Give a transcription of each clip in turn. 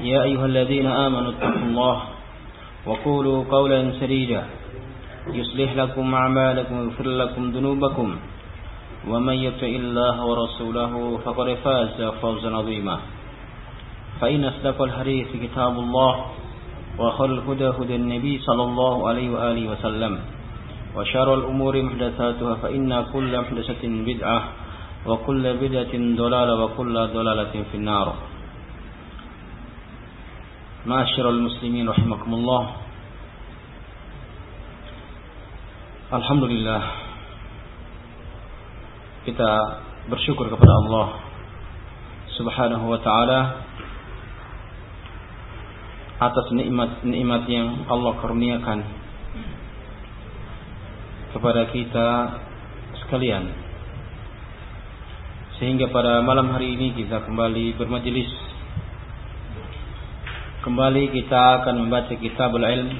يا أيها الذين آمنوا اتقوا الله وقولوا قولا سديدا. يصلح لكم أعمالكم ويغفر لكم ذنوبكم. ومن يطع الله ورسوله فقد فاز فوزا عظيما. فإن أصدق الحديث كتاب الله وخير الهدى هدى النبي صلى الله عليه وآله وسلم. وشر الأمور محدثاتها فإن كل محدثة بدعة وكل بدعة ضلالة وكل ضلالة في النار. معاشر المسلمين رحمكم الله Alhamdulillah kita bersyukur kepada Allah Subhanahu wa taala atas nikmat-nikmat yang Allah kurniakan kepada kita sekalian sehingga pada malam hari ini kita kembali bermajelis kembali kita akan membaca kitabul ilm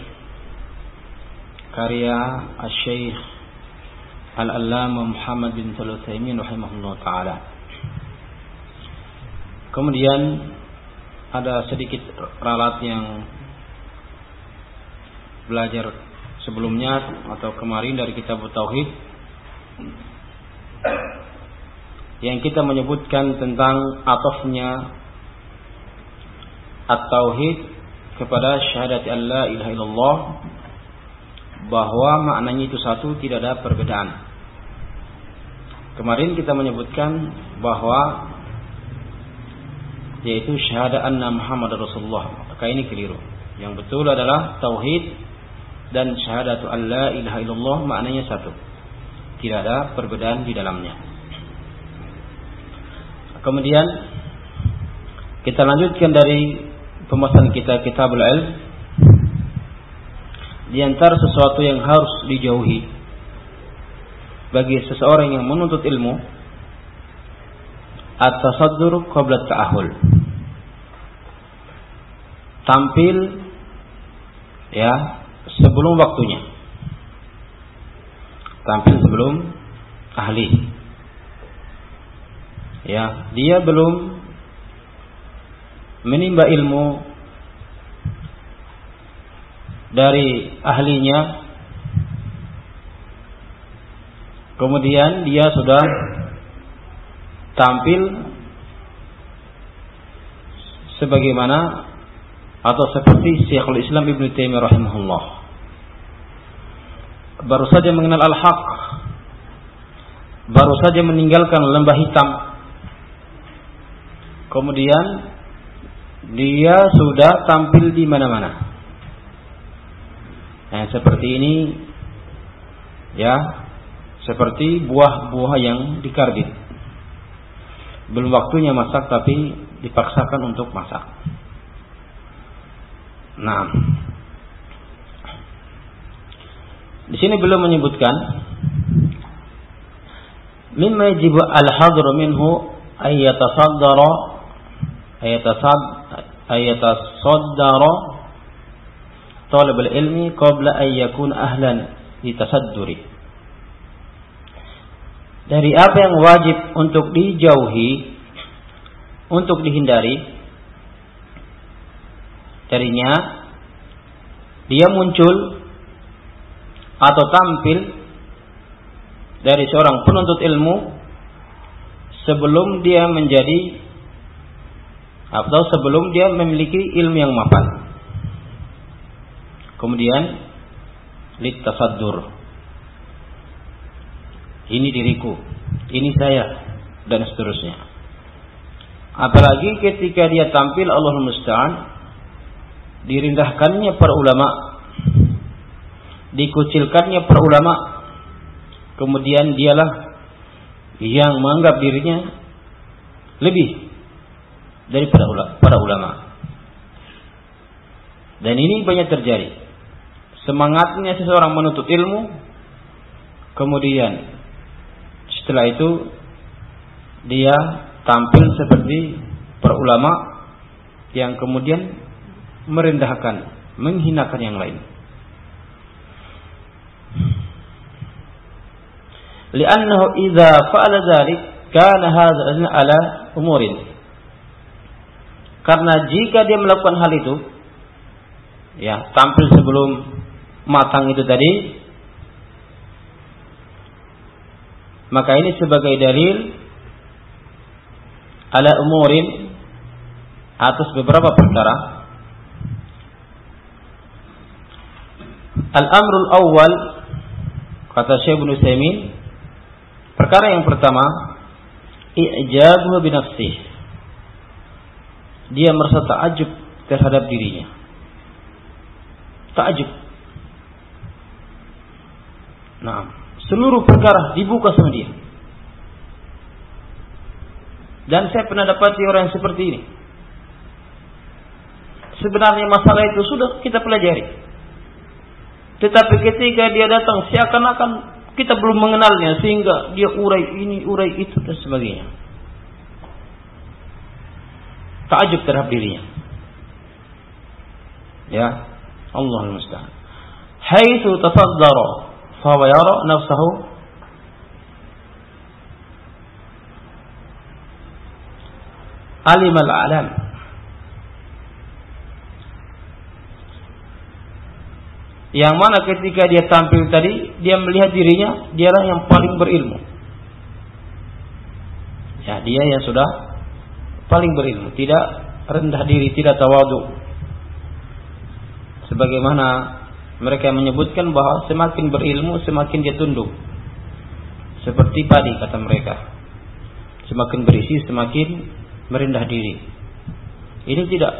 karya Al-Syeikh Al-Allamah Muhammad bin Taluthaimin rahimahullah ta'ala. Kemudian ada sedikit ralat yang belajar sebelumnya atau kemarin dari kitab Tauhid yang kita menyebutkan tentang atofnya at-tauhid kepada syahadat Allah ilaha illallah bahwa maknanya itu satu tidak ada perbedaan. Kemarin kita menyebutkan bahwa yaitu syahadat anna Muhammad Rasulullah. Maka ini keliru. Yang betul adalah tauhid dan syahadat Allah ilaha illallah maknanya satu. Tidak ada perbedaan di dalamnya. Kemudian kita lanjutkan dari pembahasan kita Kitabul Ilm di antara sesuatu yang harus dijauhi bagi seseorang yang menuntut ilmu at-tasaddur qabla ta'ahul tampil ya sebelum waktunya. Tampil sebelum ahli. Ya dia belum menimba ilmu dari ahlinya. Kemudian dia sudah tampil sebagaimana atau seperti Syekhul Islam Ibn Taimiyah rahimahullah. Baru saja mengenal al-haq baru saja meninggalkan lembah hitam. Kemudian dia sudah tampil di mana-mana. Nah, seperti ini ya, seperti buah-buah yang dikarbit. Belum waktunya masak tapi dipaksakan untuk masak. Nah, di sini belum menyebutkan mimma yajibu al-hadru minhu ay yatasaddara ay ayatasaddara talib ilmi qabla an yakun ahlan litasadduri dari apa yang wajib untuk dijauhi untuk dihindari? Darinya dia muncul atau tampil dari seorang penuntut ilmu sebelum dia menjadi atau sebelum dia memiliki ilmu yang mapan. Kemudian litasaddur. Ini diriku, ini saya dan seterusnya. Apalagi ketika dia tampil Allah musta'an dirindahkannya para ulama dikucilkannya para ulama kemudian dialah yang menganggap dirinya lebih daripada para ulama. Dan ini banyak terjadi. Semangatnya seseorang menuntut ilmu, kemudian setelah itu dia tampil seperti para ulama yang kemudian merendahkan, menghinakan yang lain. Idza fa'ala dzalik kana hadza ala umurin. Karena jika dia melakukan hal itu, ya tampil sebelum matang itu tadi, maka ini sebagai dalil ala umurin atas beberapa perkara Al-amrul awal kata Syekh Ibnu Saimin perkara yang pertama i'jabuhu bi nafsih. Dia merasa takjub terhadap dirinya. Takjub. Nah, seluruh perkara dibuka sama dia. Dan saya pernah dapati orang yang seperti ini. Sebenarnya masalah itu sudah kita pelajari. Tetapi ketika dia datang seakan-akan kita belum mengenalnya sehingga dia urai ini, urai itu dan sebagainya. Takjub terhadap dirinya. Ya, Allah musta'an. Haitsu tasaddara fa yara nafsahu alim al-alam Yang mana ketika dia tampil tadi, dia melihat dirinya, dialah yang paling berilmu. Ya, dia yang sudah paling berilmu, tidak rendah diri, tidak tawadu. Sebagaimana mereka menyebutkan bahwa semakin berilmu, semakin dia tunduk. Seperti padi kata mereka. Semakin berisi, semakin merendah diri. Ini tidak.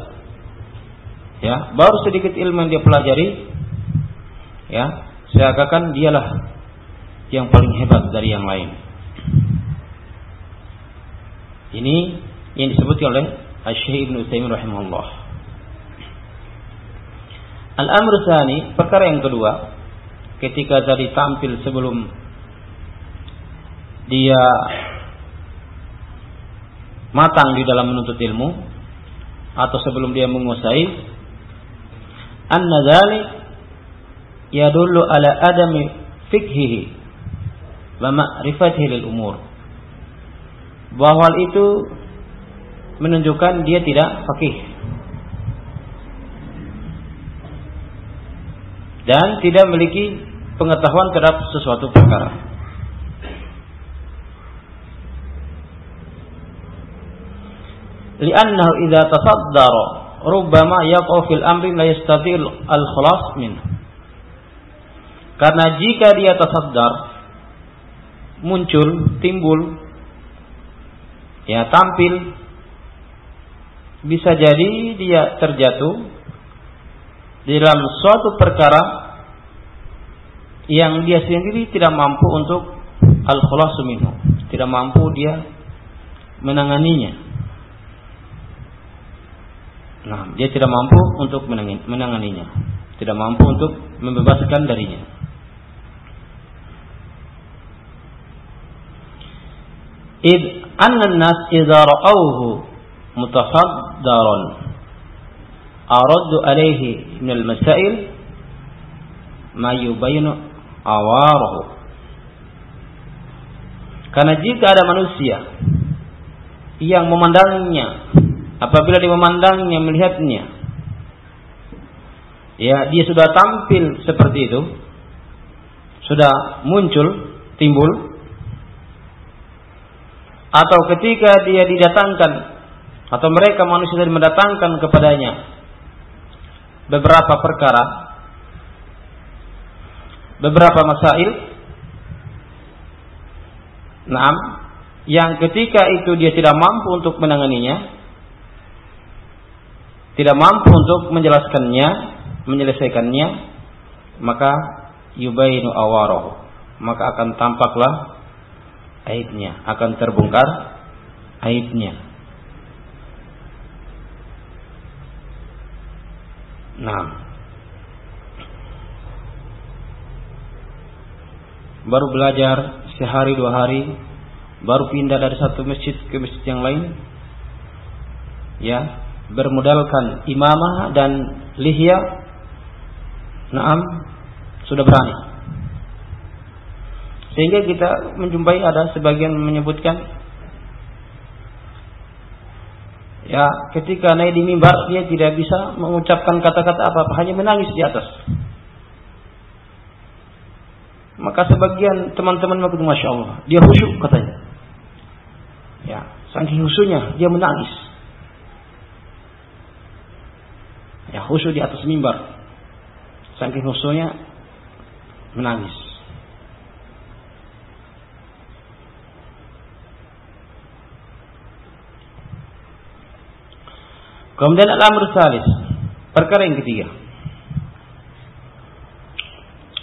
Ya, baru sedikit ilmu yang dia pelajari, ya seakan dialah yang paling hebat dari yang lain. Ini yang disebut oleh Syekh Ibnu Utsaimin rahimahullah. Al-amr tsani, perkara yang kedua, ketika tadi tampil sebelum dia matang di dalam menuntut ilmu atau sebelum dia menguasai anna dzalik yadullu ala adami fikhihi wa ma'rifatihi lil umur. Bahwa itu menunjukkan dia tidak fakih. Dan tidak memiliki pengetahuan terhadap sesuatu perkara. Li'annahu idza tasaddara rubbama yaqau fil amri la yastati' al-khalas minhu karena jika dia tasaddar muncul, timbul ya tampil bisa jadi dia terjatuh dalam suatu perkara yang dia sendiri tidak mampu untuk al-khulasu minhu, tidak mampu dia menanganinya. Nah, dia tidak mampu untuk menanganinya, tidak mampu untuk membebaskan darinya. id anna nas idza ra'awhu mutafaddaran araddu alaihi min al-masail ma yubayinu awarahu. Karena jika ada manusia yang memandangnya apabila dia memandangnya melihatnya ya dia sudah tampil seperti itu sudah muncul timbul atau ketika dia didatangkan atau mereka manusia mendatangkan kepadanya beberapa perkara beberapa masail. Naam, yang ketika itu dia tidak mampu untuk menanganinya, tidak mampu untuk menjelaskannya, menyelesaikannya, maka yubainu awarahu. Maka akan tampaklah aibnya, akan terbongkar aibnya. Nah, baru belajar sehari dua hari, baru pindah dari satu masjid ke masjid yang lain, ya bermodalkan imamah dan lihya, naam sudah berani. Sehingga kita menjumpai ada sebagian menyebutkan ya ketika naik di mimbar dia tidak bisa mengucapkan kata-kata apa-apa hanya menangis di atas maka sebagian teman-teman mengaku Masya Allah. Dia khusyuk katanya. Ya, saking khusyuknya dia menangis. Ya khusyuk di atas mimbar. Saking khusyuknya menangis. Kemudian al-amr salis. Perkara yang ketiga.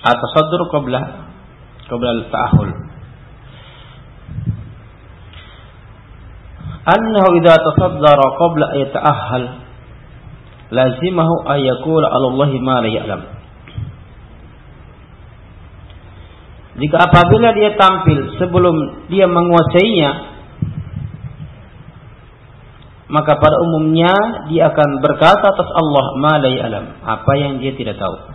At-tasaddur qabla qabla al-ta'ahul annahu idza tasaddara qabla an yata'ahhal lazimahu an yaqula 'ala ma la ya'lam Jika apabila dia tampil sebelum dia menguasainya maka pada umumnya dia akan berkata atas Allah ma la ya'lam apa yang dia tidak tahu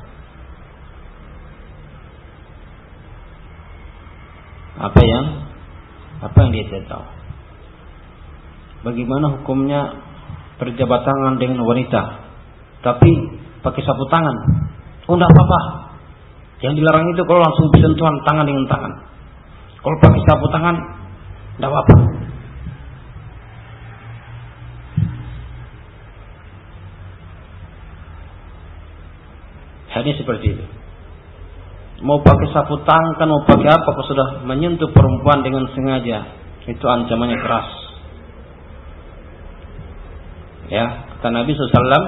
apa yang apa yang dia tidak tahu. Bagaimana hukumnya berjabat tangan dengan wanita, tapi pakai sapu tangan? Oh, tidak apa-apa. Yang dilarang itu kalau langsung bersentuhan tangan dengan tangan. Kalau pakai sapu tangan, tidak apa-apa. Hadis seperti itu mau pakai sapu tangan, mau pakai apa, kalau sudah menyentuh perempuan dengan sengaja, itu ancamannya keras. Ya, kata Nabi SAW,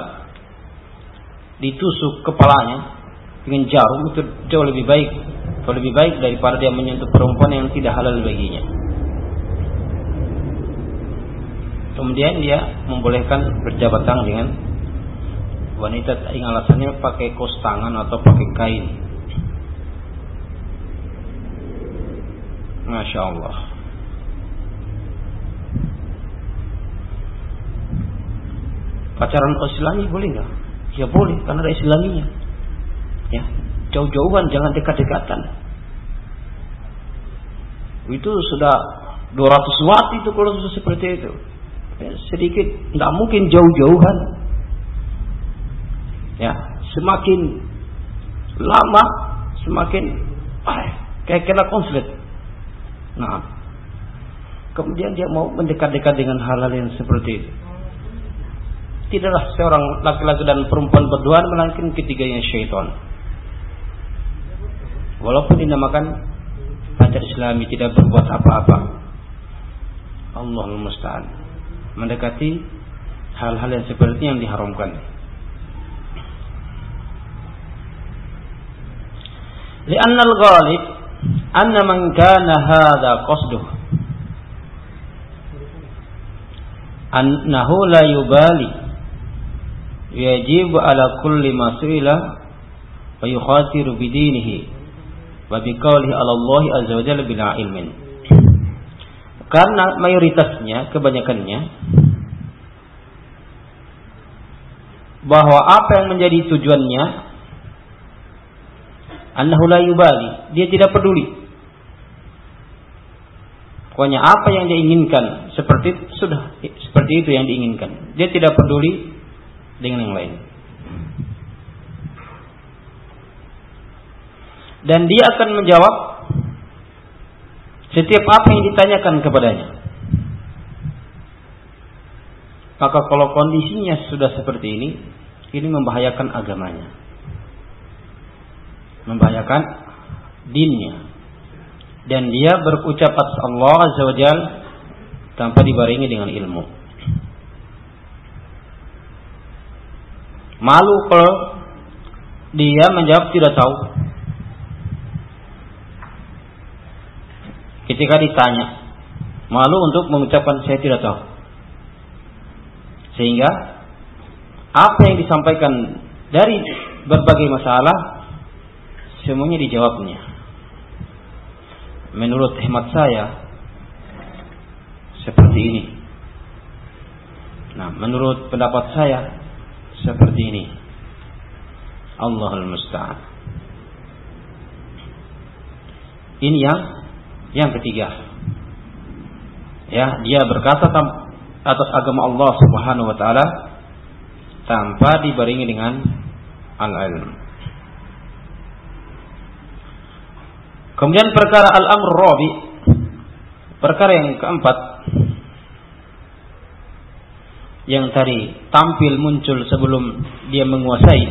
ditusuk kepalanya dengan jarum itu jauh lebih baik, jauh lebih baik daripada dia menyentuh perempuan yang tidak halal baginya. Kemudian dia membolehkan berjabat tangan dengan wanita yang alasannya pakai kos tangan atau pakai kain Masya Allah. Pacaran Islami boleh nggak? Ya boleh, karena ada Islaminya. Ya, jauh-jauhan, jangan dekat-dekatan. Itu sudah 200 watt itu kalau seperti itu. Ya, sedikit, nggak mungkin jauh-jauhan. Ya, semakin lama, semakin ah, kayak kena konflik. Nah, kemudian dia mau mendekat-dekat dengan hal-hal yang seperti itu. Tidaklah seorang laki-laki dan perempuan berdua melainkan ketiganya syaitan. Walaupun dinamakan pacar islami tidak berbuat apa-apa. Allah musta'an. Mendekati hal-hal yang seperti yang diharamkan. Man kana hadha qasduh. Annahu la yubali. Yajib ala kulli ma su'ila wa yukhatiru bidinihi wa biqaulihi ala Allah azza wa jalla bila ilmin. Karena mayoritasnya kebanyakannya bahwa apa yang menjadi tujuannya annahu la yubali dia tidak peduli Pokoknya apa yang dia inginkan seperti sudah seperti itu yang diinginkan. Dia tidak peduli dengan yang lain. Dan dia akan menjawab setiap apa yang ditanyakan kepadanya. Maka kalau kondisinya sudah seperti ini, ini membahayakan agamanya. Membahayakan dinnya dan dia berucap atas Allah Azza wa Jal tanpa dibarengi dengan ilmu. Malu kalau dia menjawab tidak tahu. Ketika ditanya, malu untuk mengucapkan saya tidak tahu. Sehingga apa yang disampaikan dari berbagai masalah semuanya dijawabnya. Menurut hemat saya seperti ini. Nah, menurut pendapat saya seperti ini. Allahul musta'an. Ini yang yang ketiga. Ya, dia berkata atas agama Allah Subhanahu wa taala tanpa dibarengi dengan al-ilm. Kemudian perkara al-amr rabi perkara yang keempat yang tadi tampil muncul sebelum dia menguasai.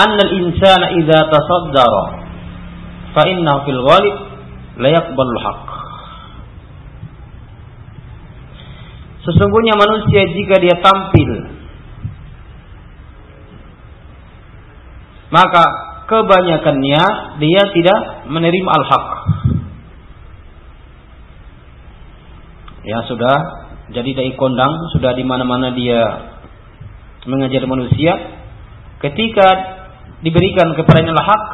Anna al-insana idza tasaddara fa innahu fil ghalib la yaqbalu Sesungguhnya manusia jika dia tampil maka kebanyakannya dia tidak menerima al-haq. Ya sudah jadi dai kondang, sudah di mana-mana dia mengajar manusia. Ketika diberikan kepadanya al-haq,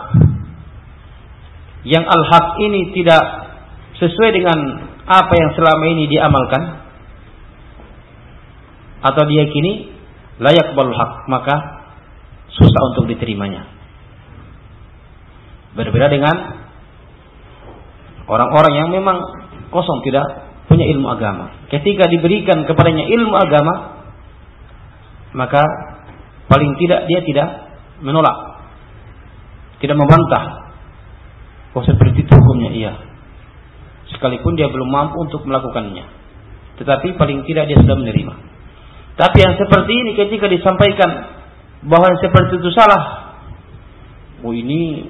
yang al-haq ini tidak sesuai dengan apa yang selama ini diamalkan, atau diyakini layak hak maka susah untuk diterimanya. Berbeda dengan orang-orang yang memang kosong tidak punya ilmu agama. Ketika diberikan kepadanya ilmu agama, maka paling tidak dia tidak menolak, tidak membantah. Oh seperti itu hukumnya iya. Sekalipun dia belum mampu untuk melakukannya. Tetapi paling tidak dia sudah menerima. Tapi yang seperti ini ketika disampaikan bahwa yang seperti itu salah. Oh ini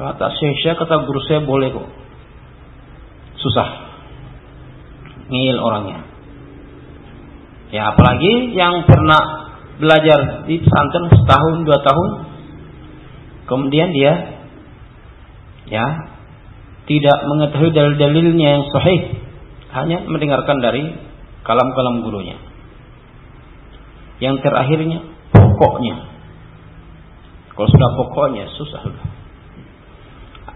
kata saya, kata guru saya boleh kok. Susah. Ngil orangnya. Ya apalagi yang pernah belajar di pesantren setahun dua tahun. Kemudian dia ya tidak mengetahui dalil-dalilnya yang sahih. Hanya mendengarkan dari kalam-kalam gurunya. Yang terakhirnya pokoknya. Kalau sudah pokoknya susah sudah.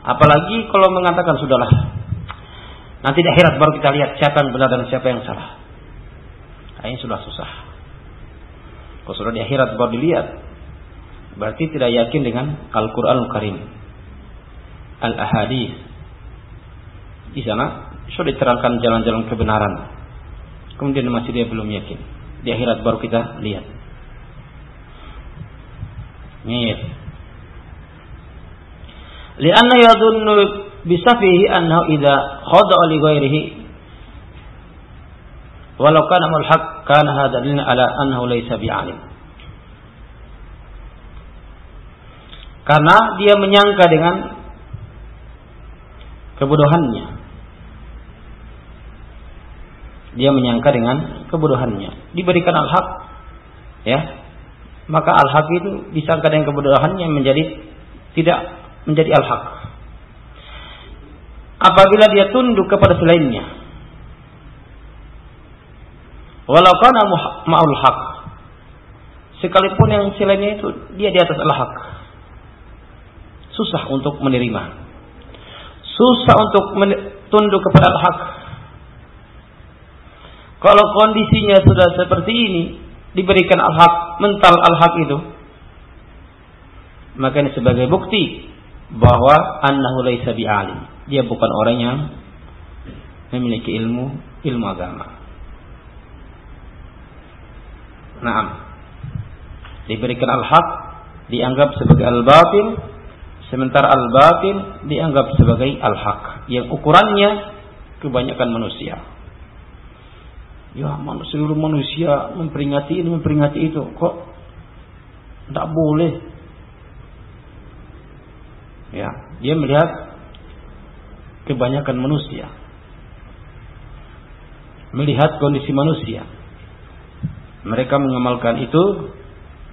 Apalagi kalau mengatakan sudahlah. Nanti di akhirat baru kita lihat siapa yang benar dan siapa yang salah. Nah, ini sudah susah. Kalau sudah di akhirat baru dilihat. Berarti tidak yakin dengan Al-Quran Al-Karim. Al-Ahadith. Di sana sudah diterangkan jalan-jalan kebenaran. Kemudian masih dia belum yakin. Di akhirat baru kita lihat. Nih. Lianna yadunnu bisafihi annahu idza khada'a li ghairihi walau kana mulhaq kana hadha ala annahu laysa bi'alim. Karena dia menyangka dengan kebodohannya. Dia menyangka dengan kebodohannya. Diberikan al-haq, ya, maka al-haq itu disangka dengan kebodohannya menjadi tidak menjadi al-haq. Apabila dia tunduk kepada selainnya, walau kana ma'ul haq, sekalipun yang selainnya itu dia di atas al-haq, susah untuk menerima, susah untuk tunduk kepada al-haq. Kalau kondisinya sudah seperti ini, diberikan al-haq, mental al-haq itu, maka ini sebagai bukti bahwa annahu laisa bi'alim. Dia bukan orang yang memiliki ilmu ilmu agama. Naam. Diberikan al-haq dianggap sebagai al-batil, sementara al-batil dianggap sebagai al-haq yang ukurannya kebanyakan manusia. Ya, seluruh manusia memperingati ini, memperingati itu. Kok tidak boleh? Ya, dia melihat kebanyakan manusia. Melihat kondisi manusia. Mereka mengamalkan itu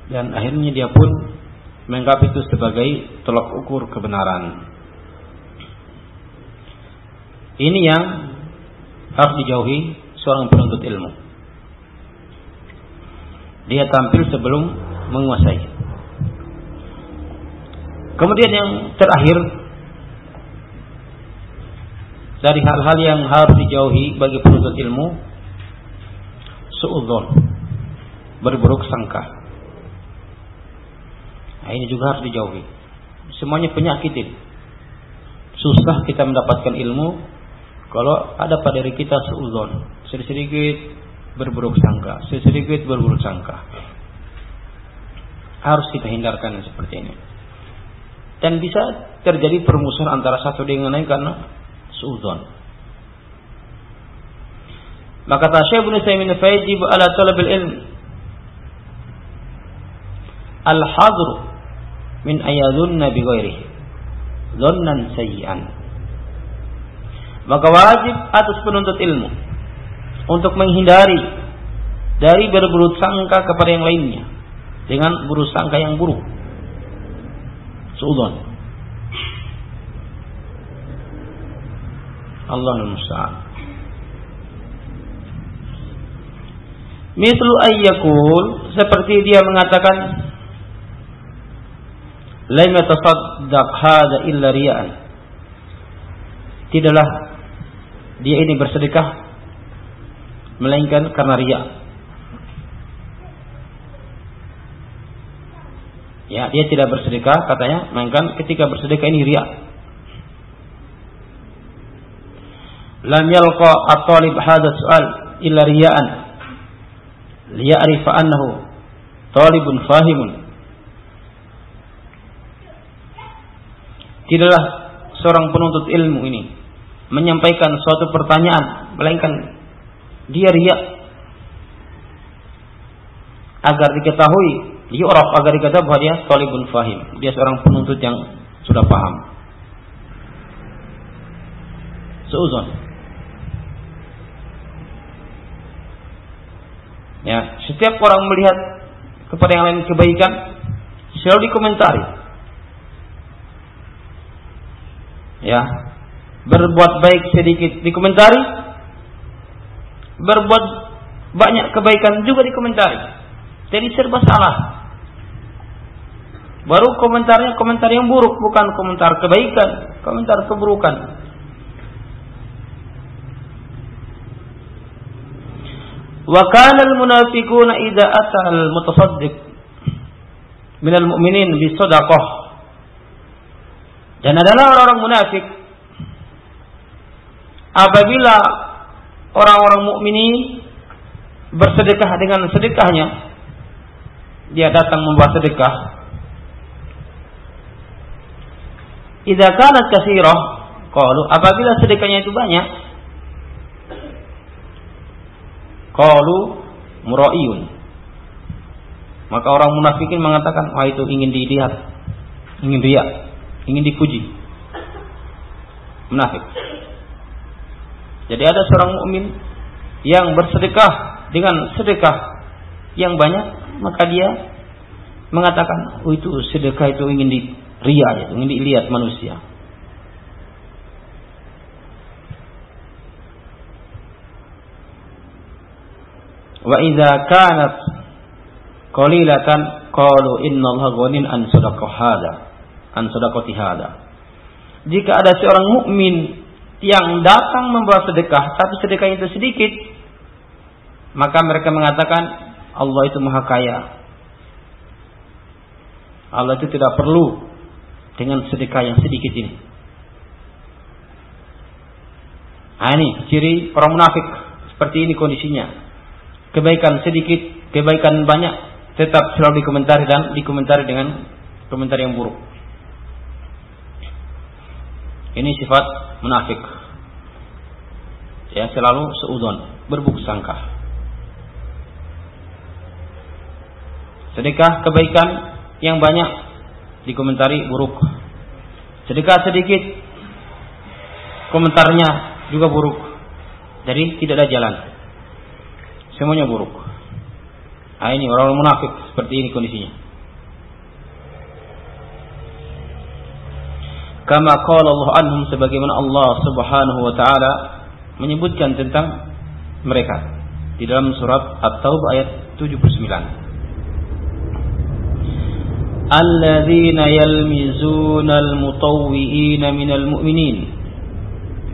dan akhirnya dia pun menganggap itu sebagai tolak ukur kebenaran. Ini yang harus dijauhi seorang penuntut ilmu. Dia tampil sebelum menguasai. Kemudian yang terakhir dari hal-hal yang harus dijauhi bagi penuntut ilmu suudzon berburuk sangka Nah, ini juga harus dijauhi. Semuanya penyakit. Susah kita mendapatkan ilmu kalau ada pada diri kita seuzon, sedikit-sedikit berburuk sangka, sedikit-sedikit berburuk sangka. Harus kita hindarkan seperti ini. Dan bisa terjadi permusuhan antara satu dengan lain karena seuzon. Maka kata Syekh Ibnu Taimin fayajib ala talabil ilm. Al-hadr min ayadunna bi ghairihi. Dhannan sayyi'an. Maka wajib atas penuntut ilmu untuk menghindari dari berburuk sangka kepada yang lainnya dengan buruk sangka yang buruk suudon Allah musta'an Mislu ayyakul seperti dia mengatakan lam yatasaddaq hada illa riya'an. Tidaklah dia ini bersedekah melainkan karena riya. Ya, dia tidak bersedekah katanya, melainkan ketika bersedekah ini riya. Lam yalqa at-talib hadha su'al illa riya'an. Liya'rifa annahu talibun fahimun. Tidaklah seorang penuntut ilmu ini menyampaikan suatu pertanyaan melainkan dia riak. Agar diketahui yu'raf agar diketahui bahwa dia talibun fahim. Dia seorang penuntut yang sudah paham. Seuzon. Ya setiap orang melihat kepada yang lain kebaikan selalu dikomentari. Ya berbuat baik sedikit dikomentari. Berbuat banyak kebaikan juga dikomentari. Jadi serba salah baru komentarnya komentar yang buruk bukan komentar kebaikan komentar keburukan. Wa kana al munafiquna idza ata al mutasaddiq min al mu'minin bi sadaqah. Dan adalah orang-orang munafik apabila orang-orang mukminin bersedekah dengan sedekahnya dia datang membawa sedekah idza kanat katsirah qalu apabila sedekahnya itu banyak qalu muraiyun maka orang munafikin mengatakan wah itu ingin dilihat ingin riak ingin dipuji. Munafik. Jadi ada seorang mukmin yang bersedekah dengan sedekah yang banyak, maka dia mengatakan, "Oh itu sedekah itu ingin diria, ya, ingin dilihat manusia." Wa idza kanat qalilatan qalu inna Allah ghanin an sadaqah hada an sedekati hada. Jika ada seorang mukmin yang datang membawa sedekah tapi sedekahnya itu sedikit, maka mereka mengatakan Allah itu maha kaya. Allah itu tidak perlu dengan sedekah yang sedikit ini. Nah, ini ciri orang munafik. Seperti ini kondisinya. Kebaikan sedikit, kebaikan banyak, tetap selalu dikomentari dan dikomentari dengan komentar yang buruk. Ini sifat munafik. Ya, selalu seudon, berbuk sangka. Sedekah kebaikan yang banyak dikomentari buruk. Sedekah sedikit, komentarnya juga buruk. Jadi tidak ada jalan. Semuanya buruk. Nah, ini orang, -orang munafik seperti ini kondisinya. Kama qala Allah anhum sebagaimana Allah Subhanahu wa taala menyebutkan tentang mereka di dalam surat At-Taubah ayat 79. الذين يلمزون المطوئين من المؤمنين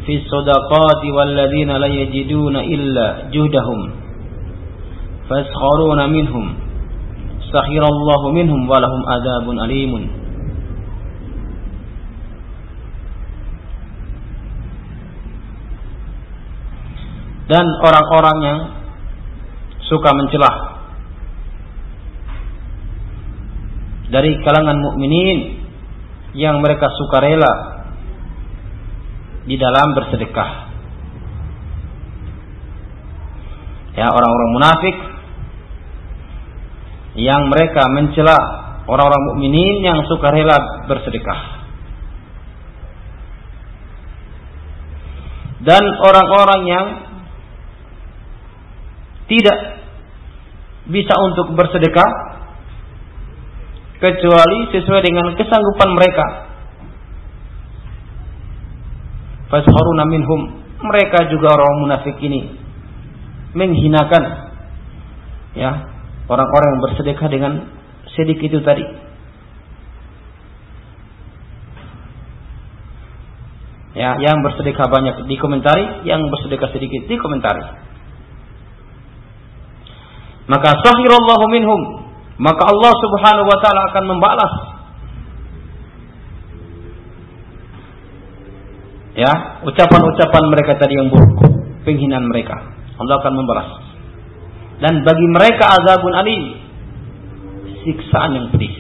في الصدقات والذين لا يجدون إلا جهدهم فيسخرون منهم سخر الله منهم ولهم عذاب أليم dan orang-orang yang suka mencelah dari kalangan mukminin yang mereka suka rela di dalam bersedekah. Ya, orang-orang munafik yang mereka mencela orang-orang mukminin yang suka rela bersedekah. Dan orang-orang yang tidak bisa untuk bersedekah kecuali sesuai dengan kesanggupan mereka. Fasharuna minhum mereka juga orang munafik ini menghinakan ya orang-orang yang bersedekah dengan sedikit itu tadi. Ya, yang bersedekah banyak dikomentari, yang bersedekah sedikit dikomentari maka sahirallahu minhum maka Allah Subhanahu wa taala akan membalas. Ya ucapan-ucapan mereka tadi yang buruk penghinaan mereka Allah akan membalas. Dan bagi mereka azabun alim siksaan yang pedih.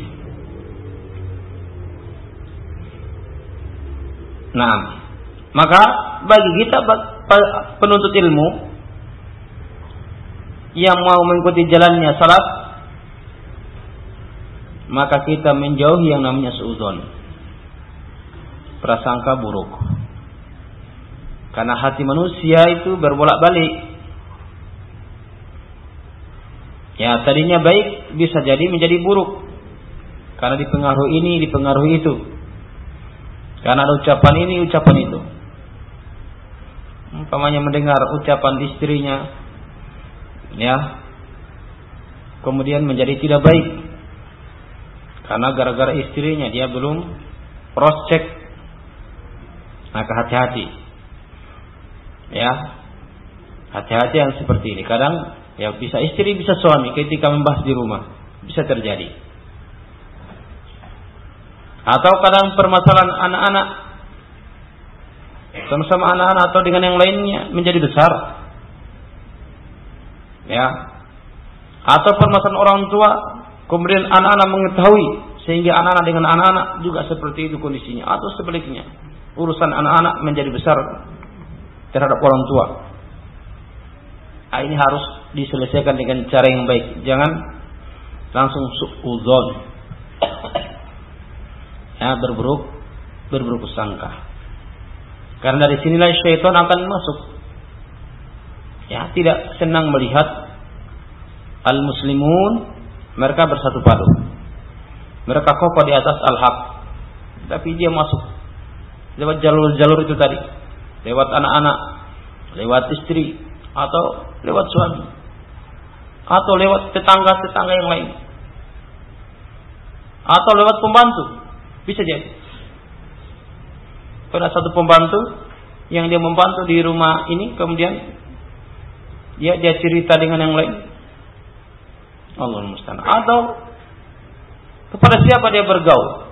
Nah maka bagi kita penuntut ilmu yang mau mengikuti jalannya salaf maka kita menjauhi yang namanya suudzon prasangka buruk. Karena hati manusia itu berbolak-balik. Ya tadinya baik bisa jadi menjadi buruk. Karena dipengaruhi ini dipengaruhi itu. Karena ada ucapan ini ucapan itu. Umpamanya mendengar ucapan istrinya ya kemudian menjadi tidak baik karena gara-gara istrinya dia belum cross check maka hati-hati. Ya. Hati-hati yang seperti ini. Kadang ya bisa istri bisa suami ketika membahas di rumah. Bisa terjadi. Atau kadang permasalahan anak-anak. Sama-sama anak-anak atau dengan yang lainnya menjadi besar. Ya. Atau permasalahan orang tua kemudian anak-anak mengetahui sehingga anak-anak dengan anak-anak juga seperti itu kondisinya atau sebaliknya. Urusan anak-anak menjadi besar terhadap orang tua. Nah, ini harus diselesaikan dengan cara yang baik. Jangan langsung suudzon. Ya berburuk berburuk sangka. Karena dari sinilah syaitan akan masuk. Ya tidak senang melihat al muslimun mereka bersatu padu. Mereka kokoh di atas al haq tapi dia masuk. Lewat jalur-jalur itu tadi. Lewat anak-anak lewat istri atau lewat suami. Atau lewat tetangga-tetangga yang lain. Atau lewat pembantu. Bisa jadi. Pada satu pembantu yang dia membantu di rumah ini kemudian ya dia cerita dengan yang lain Allah musta'an. Atau kepada siapa dia bergaul?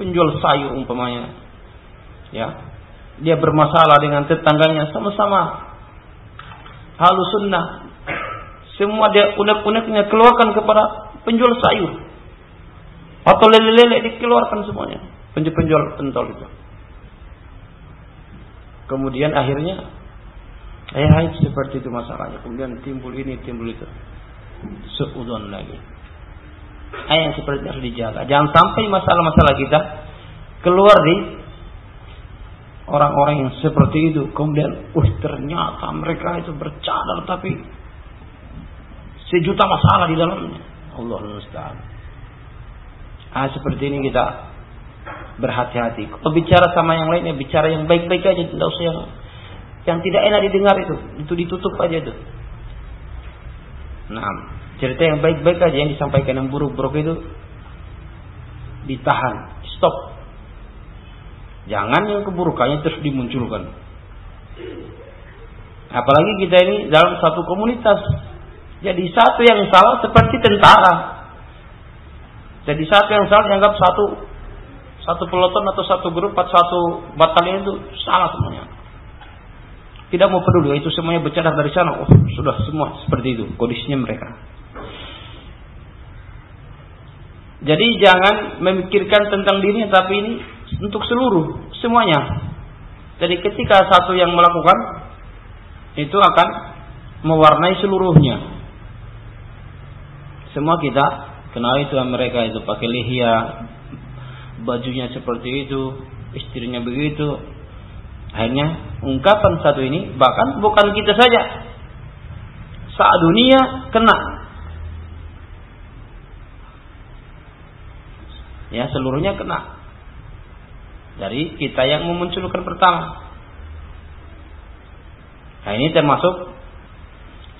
Penjual sayur umpamanya. Ya. Dia bermasalah dengan tetangganya sama-sama. Halus sunnah. Semua dia unek-uneknya keluarkan kepada penjual sayur. Atau lele-lele dikeluarkan semuanya. Penjual-penjual pentol itu. Kemudian akhirnya Eh seperti itu masalahnya. Kemudian timbul ini, timbul itu. Seudon lagi. Yang seperti itu harus dijaga. Jangan sampai masalah-masalah kita keluar di orang-orang yang seperti itu. Kemudian, uh ternyata mereka itu bercadar tapi sejuta masalah di dalamnya. Allah musta'an. Ah, seperti ini kita berhati-hati. Kalau bicara sama yang lainnya, bicara yang baik-baik aja, tidak usah yang yang tidak enak didengar itu, itu ditutup aja itu. Nah, cerita yang baik-baik aja yang disampaikan yang buruk-buruk itu ditahan, stop. Jangan yang keburukannya terus dimunculkan. Apalagi kita ini dalam satu komunitas. Jadi satu yang salah seperti tentara. Jadi satu yang salah dianggap satu satu peloton atau satu grup atau satu batalion itu salah semuanya. Tidak mau peduli itu semuanya bercadar dari sana. Oh, sudah semua seperti itu kondisinya mereka. Jadi jangan memikirkan tentang dirinya tapi ini untuk seluruh semuanya. Jadi ketika satu yang melakukan itu akan mewarnai seluruhnya. Semua kita kenal itu mereka itu pakai lihia, bajunya seperti itu, istrinya begitu. Akhirnya ungkapan satu ini bahkan bukan kita saja. Saat dunia kena. Ya seluruhnya kena. Dari kita yang memunculkan pertama. Nah ini termasuk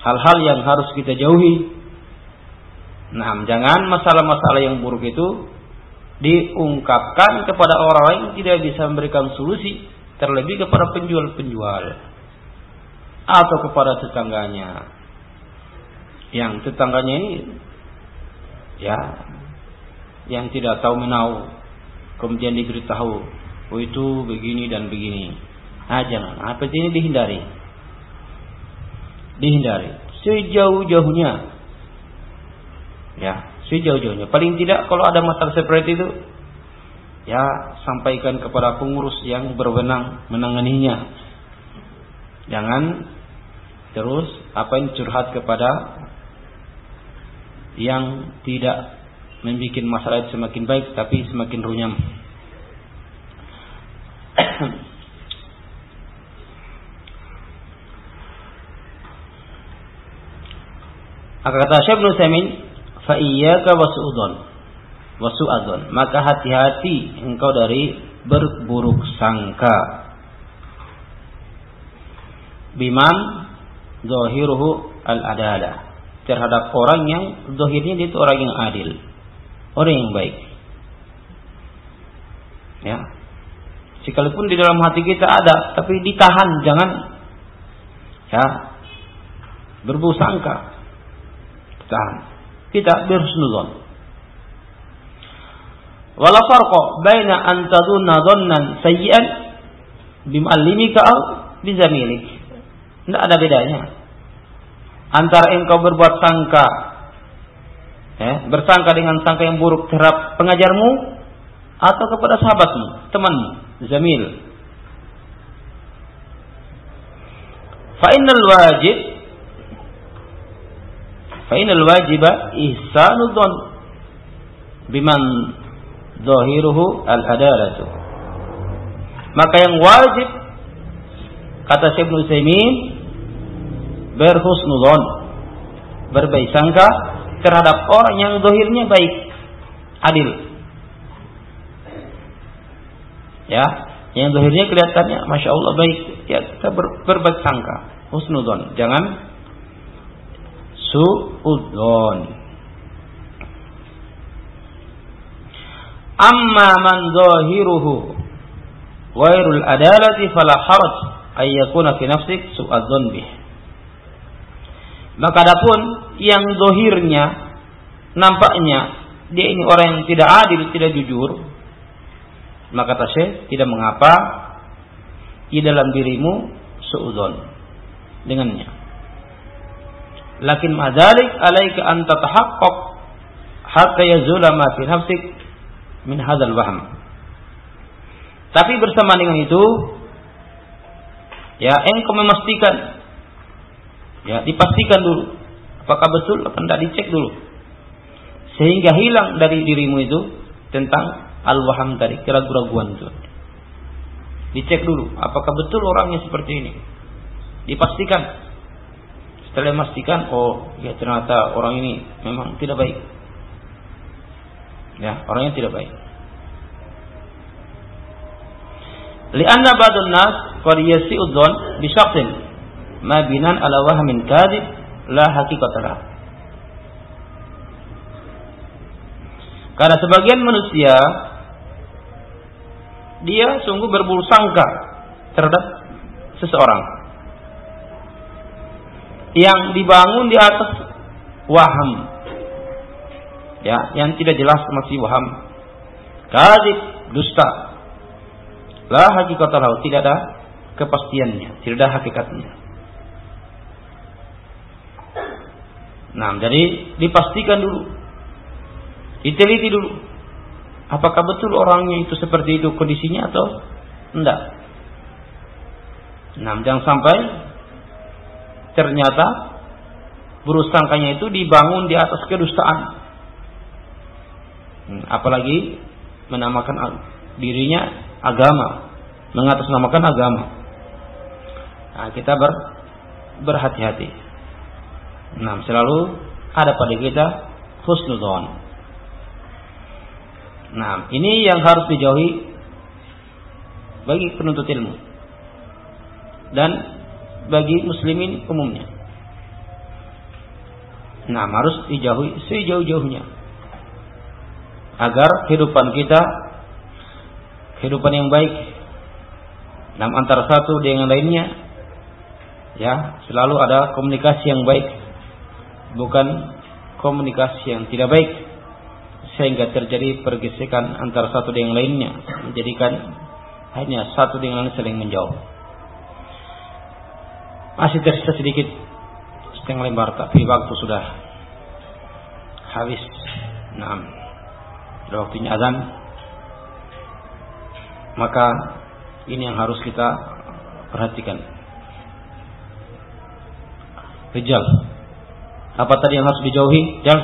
hal-hal yang harus kita jauhi. Nah jangan masalah-masalah yang buruk itu diungkapkan kepada orang lain tidak bisa memberikan solusi terlebih kepada penjual-penjual atau kepada tetangganya. Yang tetangganya ini ya yang tidak tahu menau kemudian diberitahu oh itu begini dan begini. Nah jangan. Apa ini dihindari. Dihindari. Sejauh-jauhnya. Ya sejauh-jauhnya. Paling tidak kalau ada masalah seperti itu ya sampaikan kepada pengurus yang berwenang menanganinya jangan terus apa yang curhat kepada yang tidak membuat masalah itu semakin baik tapi semakin runyam. Maka kata Syekh Ibnu Saimin, "Fa iyyaka wasu'udon." Wasu'adon. Maka hati-hati engkau dari berburuk sangka. Biman zahiruhu al-adalah. Terhadap orang yang zahirnya dia itu orang yang adil orang yang baik. Ya. Sekalipun di dalam hati kita ada, tapi ditahan, jangan ya berburuk sangka. Tahan. Kita bersnuzon. Wala farqa baina an tadunna dhannan sayyi'an bimuallimika aw bizamilik. Tidak ada bedanya. Antara engkau berbuat sangka ya, bersangka dengan sangka yang buruk terhadap pengajarmu atau kepada sahabatmu, temanmu, zamil. Fa'inal wajib Fa'inal wajiba ihsanu biman zahiruhu al-adalatu. Maka yang wajib kata Syekh Nusaimin berhusnudon berbaik sangka terhadap orang yang dohirnya baik, adil. Ya, yang dohirnya kelihatannya, masya Allah baik, ya kita ber, berbaik sangka, husnudon, jangan suudon. Amma man dohiruhu wairul adalati fala haraj ayyakuna fi nafsik su'adzon bih. Maka adapun yang dohirnya nampaknya dia ini orang yang tidak adil, tidak jujur, maka kata tidak mengapa di dalam dirimu suudon dengannya. Lakin madalik alaika an tatahaqqaq hatta yazula ma fi nafsik min hadzal wahm. Tapi bersama dengan itu ya engkau memastikan Ya, dipastikan dulu apakah betul atau tidak dicek dulu. Sehingga hilang dari dirimu itu tentang al-waham tadi, keraguan-raguan itu. Dicek dulu, apakah betul orangnya seperti ini. Dipastikan. Setelah memastikan, oh ya ternyata orang ini memang tidak baik. Ya, orangnya tidak baik. Lianna ba'dun nas qad yasi'u dzan bi syakhsin ma ala wahmin kadhib la haqiqatalah. Karena sebagian manusia dia sungguh berburu sangka terhadap seseorang yang dibangun di atas waham ya yang tidak jelas masih waham kadib dusta La hakikat tahu tidak ada kepastiannya, tidak ada hakikatnya. Nah, jadi dipastikan dulu. Diteliti dulu. Apakah betul orangnya itu seperti itu kondisinya atau enggak? Nah, jangan sampai ternyata berusangkanya itu dibangun di atas kedustaan. Hmm, apalagi menamakan dirinya agama, mengatasnamakan agama. Nah, kita ber, berhati-hati. Nah, selalu ada pada kita husnudon. Nah, ini yang harus dijauhi bagi penuntut ilmu dan bagi muslimin umumnya. Nah, harus dijauhi sejauh-jauhnya agar kehidupan kita kehidupan yang baik dalam antara satu dengan lainnya ya selalu ada komunikasi yang baik bukan komunikasi yang tidak baik sehingga terjadi pergesekan antara satu dengan lainnya menjadikan hanya satu dengan lain saling menjauh. Masih tersisa sedikit setengah lembar tapi waktu sudah habis. Nah sudah waktunya azan maka ini yang harus kita perhatikan. Rijal. Apa tadi yang harus dijauhi? Jal.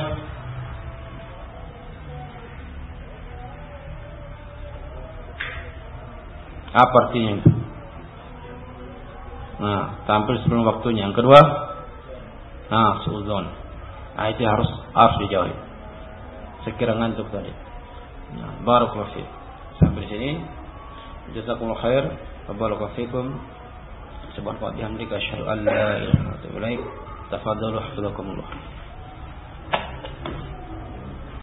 Apa artinya itu? Nah, tampil sebelum waktunya. Yang kedua, nah, suzon. Nah, itu harus harus dijauhi. Sekira ngantuk tadi. Nah, baru Sampai sini. Jazakumullah khair. Barakallahu fikum. Subhanallah bihamdika asyhadu an la ilaha illa. Tafadhalu hafizakumullah.